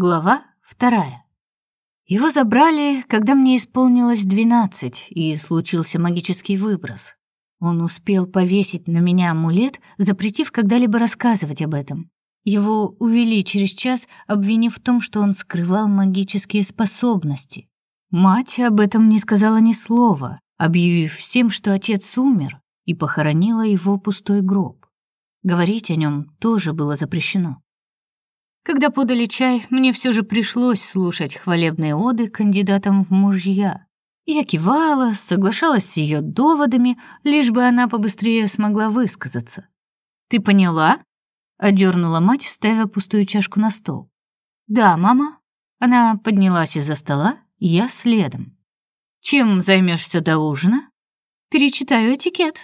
Глава вторая. Его забрали, когда мне исполнилось двенадцать, и случился магический выброс. Он успел повесить на меня амулет, запретив когда-либо рассказывать об этом. Его увели через час, обвинив в том, что он скрывал магические способности. Мать об этом не сказала ни слова, объявив всем, что отец умер, и похоронила его пустой гроб. Говорить о нем тоже было запрещено. Когда подали чай, мне все же пришлось слушать хвалебные оды кандидатам в мужья. Я кивала, соглашалась с ее доводами, лишь бы она побыстрее смогла высказаться. «Ты поняла?» — одернула мать, ставя пустую чашку на стол. «Да, мама». Она поднялась из-за стола, я следом. «Чем займешься до ужина?» «Перечитаю этикет».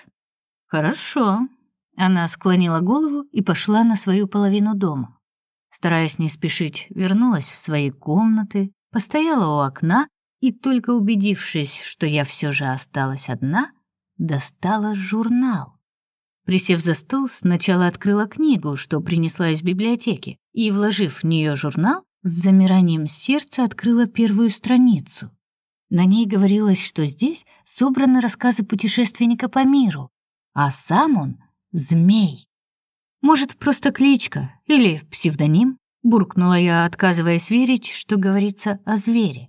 «Хорошо». Она склонила голову и пошла на свою половину дома. Стараясь не спешить, вернулась в свои комнаты, постояла у окна и, только убедившись, что я все же осталась одна, достала журнал. Присев за стол, сначала открыла книгу, что принесла из библиотеки, и, вложив в нее журнал, с замиранием сердца открыла первую страницу. На ней говорилось, что здесь собраны рассказы путешественника по миру, а сам он — змей. Может, просто кличка или псевдоним? Буркнула я, отказываясь верить, что говорится о звере.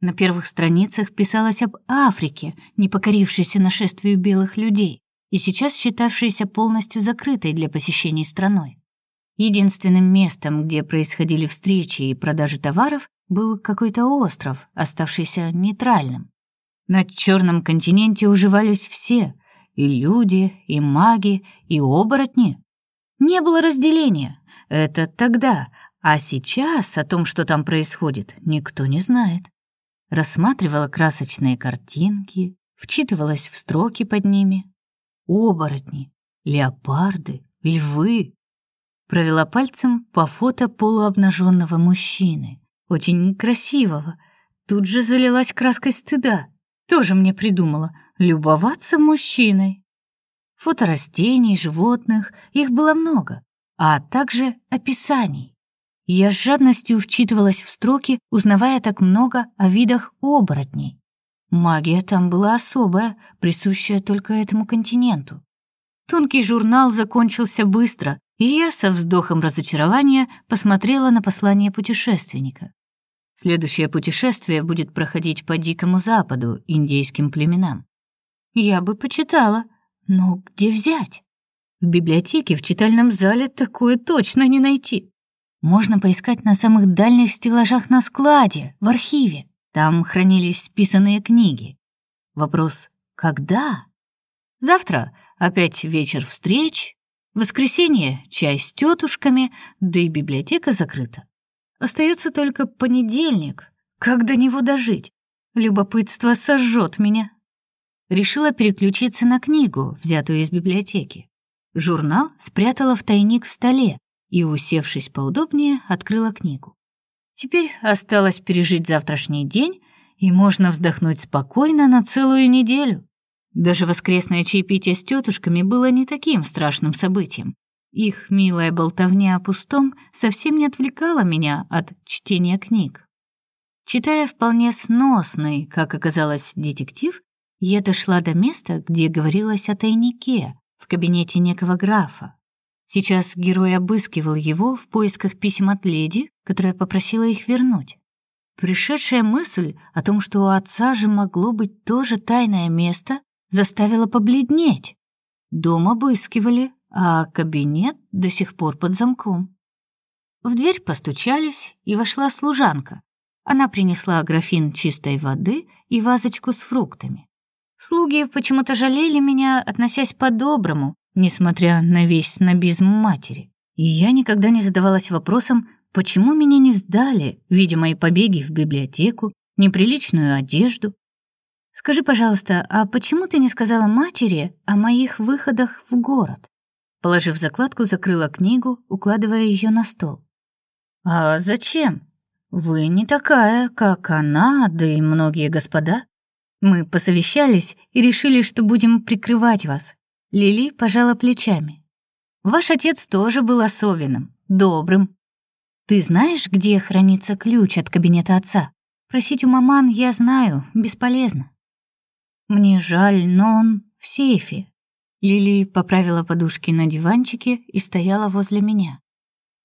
На первых страницах писалось об Африке, не покорившейся нашествию белых людей и сейчас считавшейся полностью закрытой для посещений страной. Единственным местом, где происходили встречи и продажи товаров, был какой-то остров, оставшийся нейтральным. На черном континенте уживались все — и люди, и маги, и оборотни. Не было разделения. Это тогда, а сейчас о том, что там происходит, никто не знает. Рассматривала красочные картинки, вчитывалась в строки под ними. Оборотни, леопарды, львы. Провела пальцем по фото полуобнаженного мужчины, очень красивого. Тут же залилась краской стыда. Тоже мне придумала любоваться мужчиной фото растений, животных, их было много, а также описаний. Я с жадностью вчитывалась в строки, узнавая так много о видах оборотней. Магия там была особая, присущая только этому континенту. Тонкий журнал закончился быстро, и я со вздохом разочарования посмотрела на послание путешественника. Следующее путешествие будет проходить по Дикому Западу, индейским племенам. Я бы почитала, но где взять? В библиотеке, в читальном зале такое точно не найти. Можно поискать на самых дальних стеллажах на складе, в архиве. Там хранились списанные книги. Вопрос «когда?» Завтра опять вечер встреч, воскресенье чай с тетушками, да и библиотека закрыта. Остается только понедельник. Как до него дожить? Любопытство сожжет меня решила переключиться на книгу, взятую из библиотеки. Журнал спрятала в тайник в столе и, усевшись поудобнее, открыла книгу. Теперь осталось пережить завтрашний день, и можно вздохнуть спокойно на целую неделю. Даже воскресное чаепитие с тетушками было не таким страшным событием. Их милая болтовня о пустом совсем не отвлекала меня от чтения книг. Читая вполне сносный, как оказалось, детектив, я дошла до места, где говорилось о тайнике в кабинете некого графа. Сейчас герой обыскивал его в поисках писем от леди, которая попросила их вернуть. Пришедшая мысль о том, что у отца же могло быть тоже тайное место, заставила побледнеть. Дом обыскивали, а кабинет до сих пор под замком. В дверь постучались, и вошла служанка. Она принесла графин чистой воды и вазочку с фруктами. Слуги почему-то жалели меня, относясь по-доброму, несмотря на весь снобизм матери. И я никогда не задавалась вопросом, почему меня не сдали, видя мои побеги в библиотеку, неприличную одежду. Скажи, пожалуйста, а почему ты не сказала матери о моих выходах в город? Положив закладку, закрыла книгу, укладывая ее на стол. А зачем? Вы не такая, как она, да и многие господа. Мы посовещались и решили, что будем прикрывать вас. Лили пожала плечами. Ваш отец тоже был особенным, добрым. Ты знаешь, где хранится ключ от кабинета отца? Просить у маман я знаю, бесполезно. Мне жаль, но он в сейфе. Лили поправила подушки на диванчике и стояла возле меня.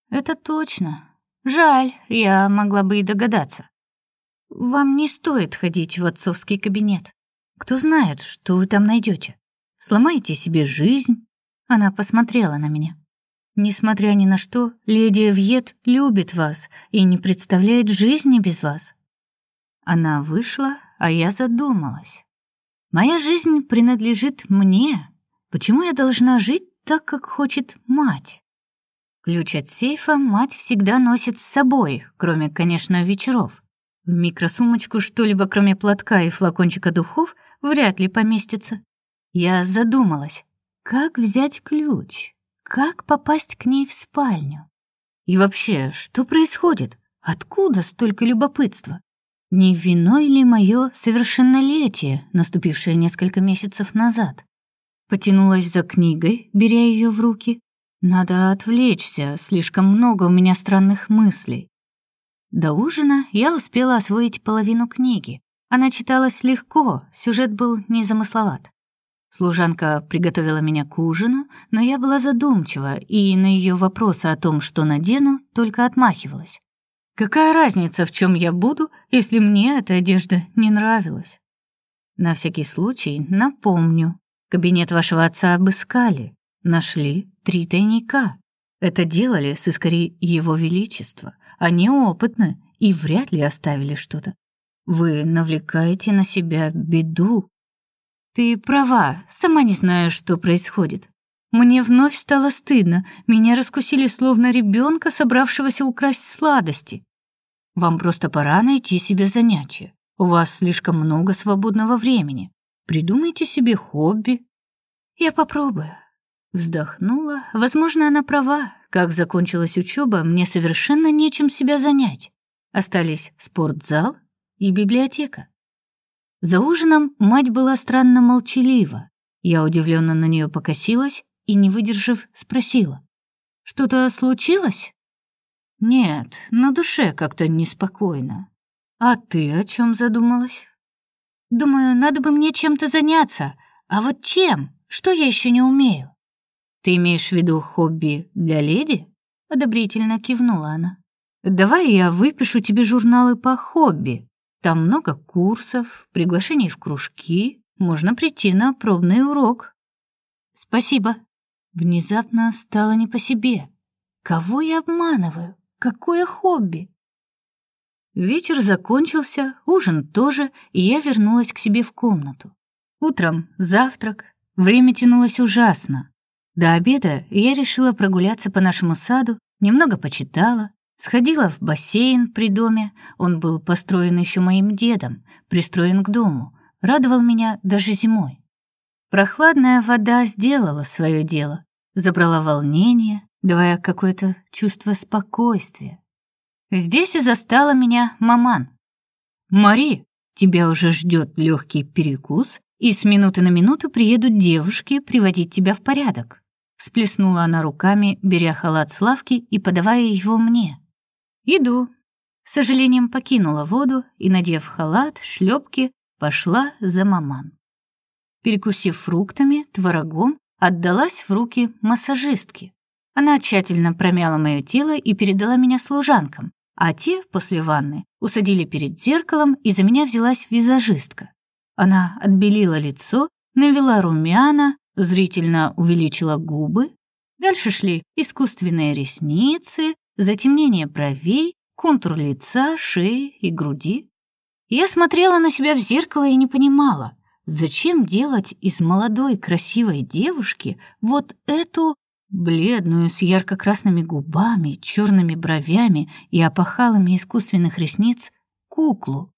Это точно. Жаль, я могла бы и догадаться. Вам не стоит ходить в отцовский кабинет. Кто знает, что вы там найдете. Сломаете себе жизнь. Она посмотрела на меня. Несмотря ни на что, леди Вьет любит вас и не представляет жизни без вас. Она вышла, а я задумалась. Моя жизнь принадлежит мне. Почему я должна жить так, как хочет мать? Ключ от сейфа мать всегда носит с собой, кроме, конечно, вечеров. В микросумочку что-либо, кроме платка и флакончика духов, вряд ли поместится. Я задумалась, как взять ключ? Как попасть к ней в спальню? И вообще, что происходит? Откуда столько любопытства? Не виной ли мое совершеннолетие, наступившее несколько месяцев назад? Потянулась за книгой, беря ее в руки. Надо отвлечься, слишком много у меня странных мыслей. До ужина я успела освоить половину книги. Она читалась легко, сюжет был незамысловат. Служанка приготовила меня к ужину, но я была задумчива и на ее вопросы о том, что надену, только отмахивалась. Какая разница, в чем я буду, если мне эта одежда не нравилась? На всякий случай напомню. Кабинет вашего отца обыскали, нашли три тайника. Это делали с искори его величества. Они опытны и вряд ли оставили что-то. Вы навлекаете на себя беду, ты права, сама не знаю, что происходит. Мне вновь стало стыдно. Меня раскусили словно ребенка, собравшегося украсть сладости. Вам просто пора найти себе занятие. У вас слишком много свободного времени. Придумайте себе хобби. Я попробую. Вздохнула. Возможно, она права. Как закончилась учеба, мне совершенно нечем себя занять. Остались спортзал и библиотека. За ужином мать была странно молчалива. Я удивленно на нее покосилась и, не выдержав, спросила. «Что-то случилось?» «Нет, на душе как-то неспокойно. А ты о чем задумалась?» «Думаю, надо бы мне чем-то заняться. А вот чем? Что я еще не умею?» «Ты имеешь в виду хобби для леди?» Одобрительно кивнула она. «Давай я выпишу тебе журналы по хобби. Там много курсов, приглашений в кружки, можно прийти на пробный урок. Спасибо. Внезапно стало не по себе. Кого я обманываю? Какое хобби? Вечер закончился, ужин тоже, и я вернулась к себе в комнату. Утром завтрак. Время тянулось ужасно. До обеда я решила прогуляться по нашему саду, немного почитала, Сходила в бассейн при доме, он был построен еще моим дедом, пристроен к дому, радовал меня даже зимой. Прохладная вода сделала свое дело, забрала волнение, давая какое-то чувство спокойствия. Здесь и застала меня маман. «Мари, тебя уже ждет легкий перекус, и с минуты на минуту приедут девушки приводить тебя в порядок». Всплеснула она руками, беря халат с лавки и подавая его мне. Иду. С сожалением покинула воду и, надев халат, шлепки, пошла за маман. Перекусив фруктами, творогом, отдалась в руки массажистке. Она тщательно промяла мое тело и передала меня служанкам, а те, после ванны, усадили перед зеркалом, и за меня взялась визажистка. Она отбелила лицо, навела румяна, зрительно увеличила губы. Дальше шли искусственные ресницы, затемнение бровей, контур лица, шеи и груди. Я смотрела на себя в зеркало и не понимала, зачем делать из молодой красивой девушки вот эту бледную с ярко-красными губами, черными бровями и опахалами искусственных ресниц куклу.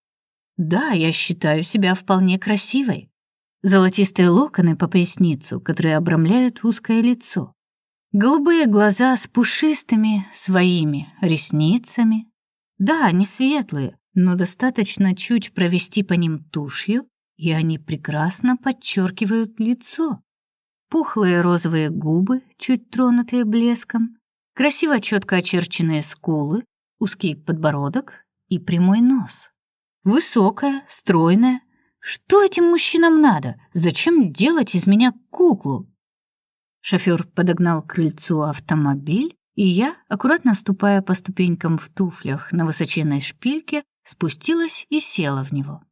Да, я считаю себя вполне красивой. Золотистые локоны по поясницу, которые обрамляют узкое лицо. Голубые глаза с пушистыми своими ресницами. Да, они светлые, но достаточно чуть провести по ним тушью, и они прекрасно подчеркивают лицо. Пухлые розовые губы, чуть тронутые блеском, красиво четко очерченные скулы, узкий подбородок и прямой нос. Высокая, стройная. Что этим мужчинам надо? Зачем делать из меня куклу? Шофёр подогнал к крыльцу автомобиль, и я, аккуратно ступая по ступенькам в туфлях на высоченной шпильке, спустилась и села в него.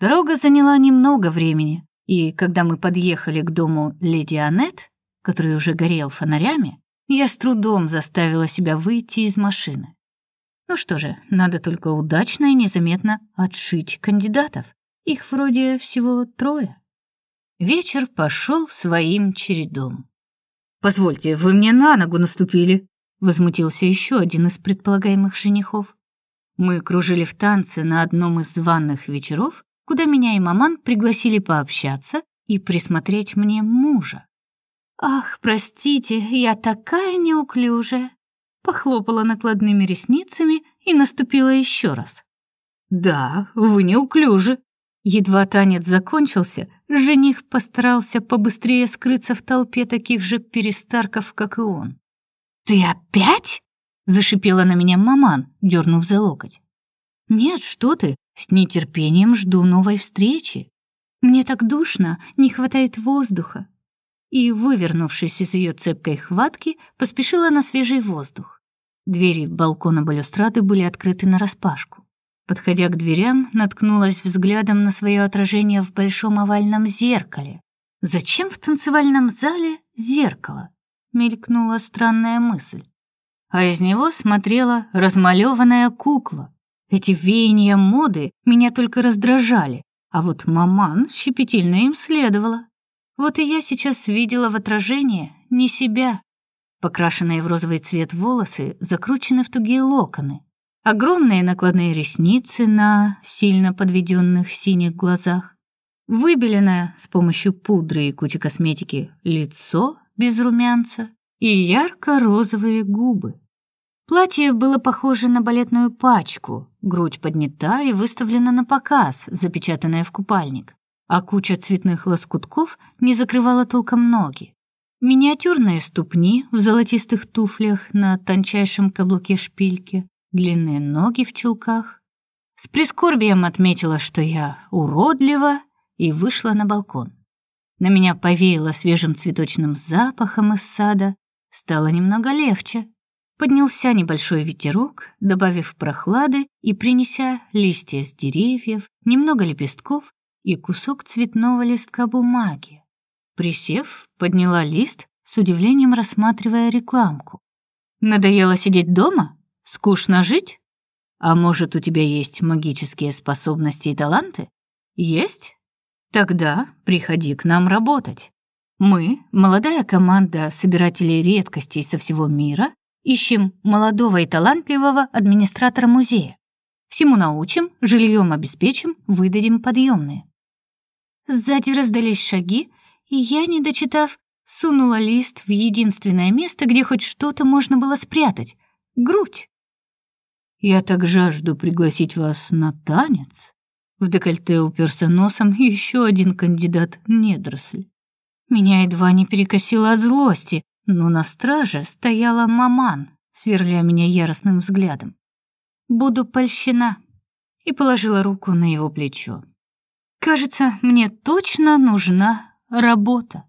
Дорога заняла немного времени, и когда мы подъехали к дому леди Аннет, который уже горел фонарями, я с трудом заставила себя выйти из машины. Ну что же, надо только удачно и незаметно отшить кандидатов. Их вроде всего трое. Вечер пошел своим чередом. «Позвольте, вы мне на ногу наступили», — возмутился еще один из предполагаемых женихов. Мы кружили в танце на одном из званных вечеров, куда меня и маман пригласили пообщаться и присмотреть мне мужа. «Ах, простите, я такая неуклюжая!» Похлопала накладными ресницами и наступила еще раз. «Да, вы неуклюжи!» Едва танец закончился, жених постарался побыстрее скрыться в толпе таких же перестарков, как и он. «Ты опять?» — зашипела на меня маман, дернув за локоть. «Нет, что ты, с нетерпением жду новой встречи. Мне так душно, не хватает воздуха и, вывернувшись из ее цепкой хватки, поспешила на свежий воздух. Двери балкона балюстрады были открыты нараспашку. Подходя к дверям, наткнулась взглядом на свое отражение в большом овальном зеркале. Зачем в танцевальном зале зеркало? мелькнула странная мысль. А из него смотрела размалеванная кукла. Эти веяния моды меня только раздражали, а вот маман щепетильно им следовала. Вот и я сейчас видела в отражении не себя. Покрашенные в розовый цвет волосы закручены в тугие локоны. Огромные накладные ресницы на сильно подведенных синих глазах. Выбеленное с помощью пудры и кучи косметики лицо без румянца и ярко-розовые губы. Платье было похоже на балетную пачку, грудь поднята и выставлена на показ, запечатанная в купальник а куча цветных лоскутков не закрывала толком ноги. Миниатюрные ступни в золотистых туфлях на тончайшем каблуке шпильки, длинные ноги в чулках. С прискорбием отметила, что я уродлива, и вышла на балкон. На меня повеяло свежим цветочным запахом из сада, стало немного легче. Поднялся небольшой ветерок, добавив прохлады и принеся листья с деревьев, немного лепестков и кусок цветного листка бумаги. Присев, подняла лист, с удивлением рассматривая рекламку. «Надоело сидеть дома? Скучно жить? А может, у тебя есть магические способности и таланты? Есть? Тогда приходи к нам работать. Мы, молодая команда собирателей редкостей со всего мира, ищем молодого и талантливого администратора музея. Всему научим, жильем обеспечим, выдадим подъемные. Сзади раздались шаги, и я, не дочитав, сунула лист в единственное место, где хоть что-то можно было спрятать — грудь. «Я так жажду пригласить вас на танец». В декольте уперся носом еще один кандидат недоросль. Меня едва не перекосило от злости, но на страже стояла маман, сверля меня яростным взглядом. «Буду польщена», и положила руку на его плечо. Кажется, мне точно нужна работа.